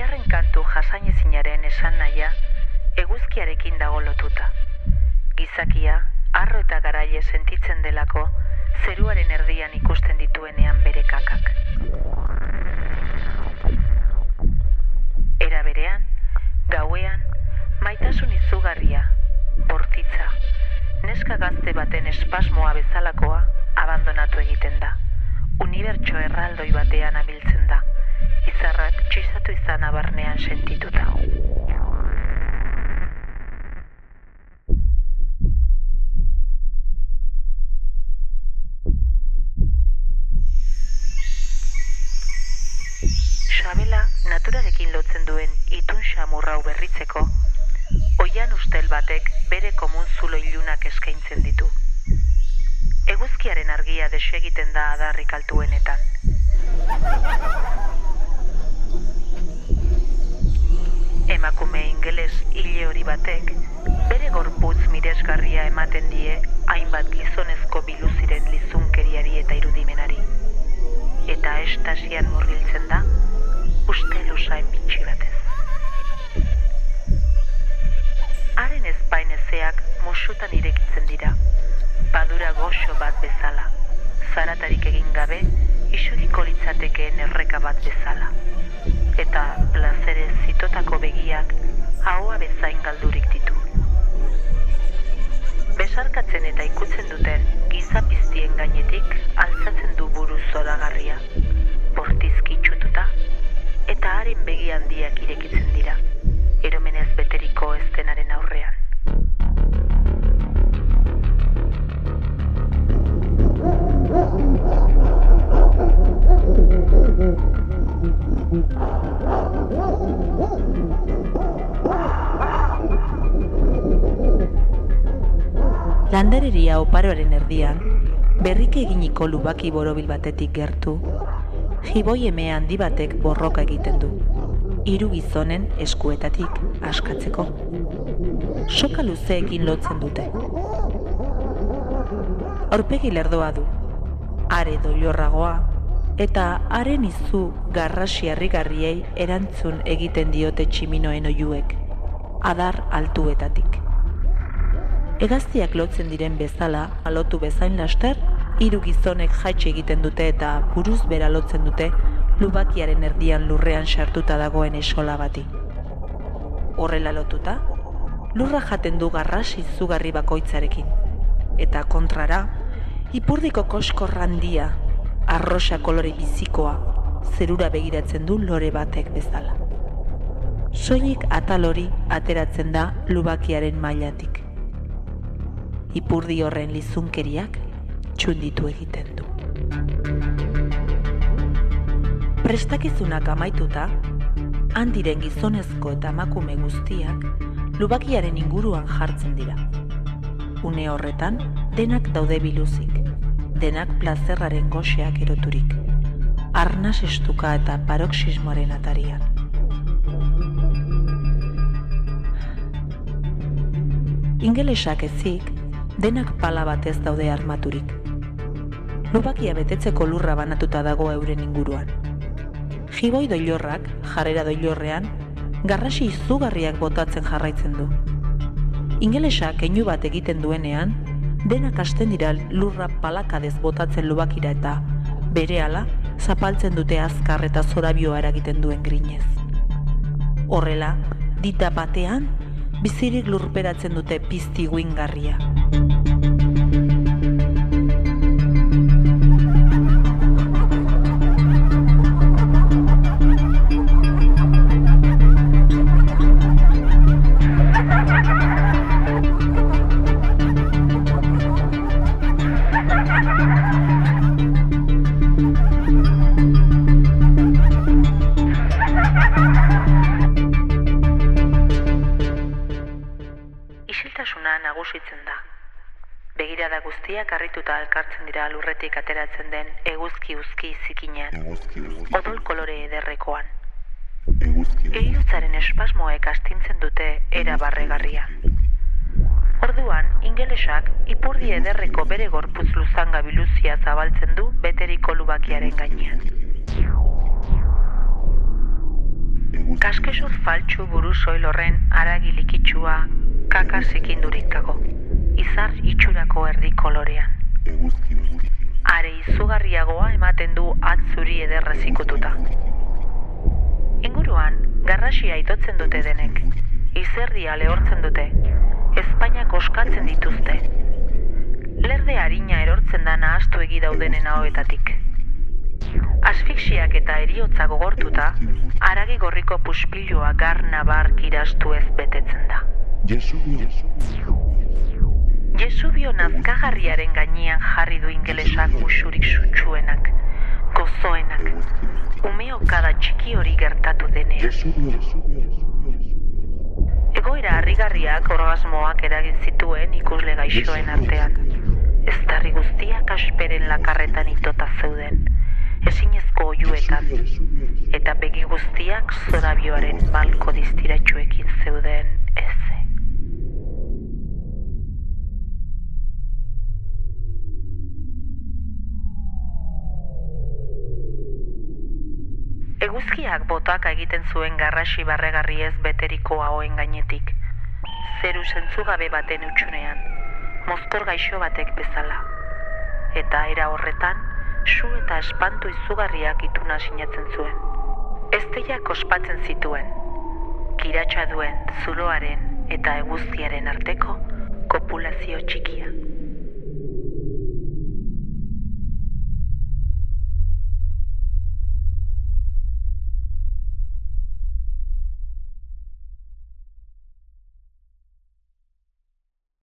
Oiarren kantu jasainezinaren esan naia, eguzkiarekin dago lotuta. Gizakia, arro eta garaie sentitzen delako, zeruaren erdian ikusten dituenean bere kakak. Era berean, gauean, maitasun izugarria, bortitza, neska gazte baten espasmoa bezalakoa abandonatu egiten da. Unibertso erraldoi batean abiltzen izarrak txizatu izan abarnean sentituta. Xabela naturarekin lotzen duen itun xamurrau berritzeko, oian ustel batek bere komun zulo ilunak eskaintzen ditu. Eguzkiaren argia desegiten da adarrik altuenetan. Emakume ingeles hile hori batek, bere gorputz miresgarria ematen die hainbat gizonezko biluziren lizunkeriari eta irudimenari. Eta estasian murgiltzen da, uste lusain bitxi batez. Haren ezpainezeak musutan irekitzen dira, badura goxo bat bezala, zaratarik egin gabe, isuriko litzatekeen erreka bat bezala. Eta plazere zitotako begiak ahoa bezain galdurik ditu. Besarkatzen eta ikutzen duten gizapiztien gainetik altzatzen du buru zoragarria, bortizki txututa, eta haren begi handiak irekitzen dira, eromenez beteriko estenaren aurrean. Landareria oparoaren erdian, berrike eginiko lubaki borobil batetik gertu, jiboi eme handi batek borroka egiten du, hiru gizonen eskuetatik askatzeko. Soka luzeekin lotzen dute. Horpegi lerdoa du, are doilorragoa, eta haren izu garrasi harrigarriei erantzun egiten diote tximinoen oiuek, adar altuetatik. Hegaztiak lotzen diren bezala, alotu bezain laster, hiru gizonek jaitxe egiten dute eta buruz bera lotzen dute lubakiaren erdian lurrean sartuta dagoen esola bati. Horrela lotuta, lurra jaten du garrasi zugarri bakoitzarekin. Eta kontrara, ipurdiko koskorra handia, arrosa kolore bizikoa, zerura begiratzen du lore batek bezala. Soilik atal hori ateratzen da lubakiaren mailatik ipurdi horren lizunkeriak txunditu egiten du. Prestakizunak amaituta, handiren gizonezko eta emakume guztiak lubakiaren inguruan jartzen dira. Une horretan, denak daude biluzik, denak plazerraren goxeak eroturik, arnaz estuka eta paroxismoaren atarian. Ingelesak ezik, denak pala batez daude armaturik. Lubakia betetzeko lurra banatuta dago euren inguruan. Jiboi doilorrak, jarrera doilorrean, garrasi izugarriak botatzen jarraitzen du. Ingelesa keinu bat egiten duenean, denak hasten dira lurra palakadez botatzen lubakira eta berehala zapaltzen dute azkar eta zorabioa eragiten duen grinez. Horrela, dita batean, bizirik lurperatzen dute pizti guingarria. Nagusitzen da. Begirada guztiak harrituta alkartzen dira lurretik ateratzen den eguzki uzki zikinean, odol kolore ederrekoan. Eriutzaren espasmoek astintzen dute era barregarria. Orduan, ingelesak ipurdi ederreko bere gorputz luzanga biluzia zabaltzen du beteriko lubakiaren gainean. Kexur faltsu buru soilorren aragi likitsua kaka sekindurikago. Izar itxurako erdi kolorean. Are izugarriagoa ematen du atzuri ederra zikututa. Inguruan, garrasia itotzen dute denek. Izerdia lehortzen dute. Espainiak oskatzen dituzte. Lerde harina erortzen da nahastu egi daudenen ahoetatik. Asfixiak eta eriotza gogortuta, aragi gorriko puspilua gar nabar kirastu ez betetzen da. Jesubio nazkagarriaren gainean jarri du ingelesak musurik sutsuenak, gozoenak, umeokada txiki hori gertatu denean. Egoera harrigarriak orgasmoak eragin zituen ikusle gaixoen artean. Ez guztiak asperen lakarretan itota zeuden, ezinezko oiuetan, eta begi guztiak zorabioaren balko distiratxuekin zeuden eze. Eguzkiak botaka egiten zuen garrasi barregarri ez beteriko haoen gainetik. Zeru zentzugabe baten utxunean, mozkor gaixo batek bezala. Eta era horretan, su eta espantu izugarriak ituna sinatzen zuen. Ezteiak ospatzen zituen, kiratsa duen zuloaren eta eguzkiaren arteko kopulazio txikia.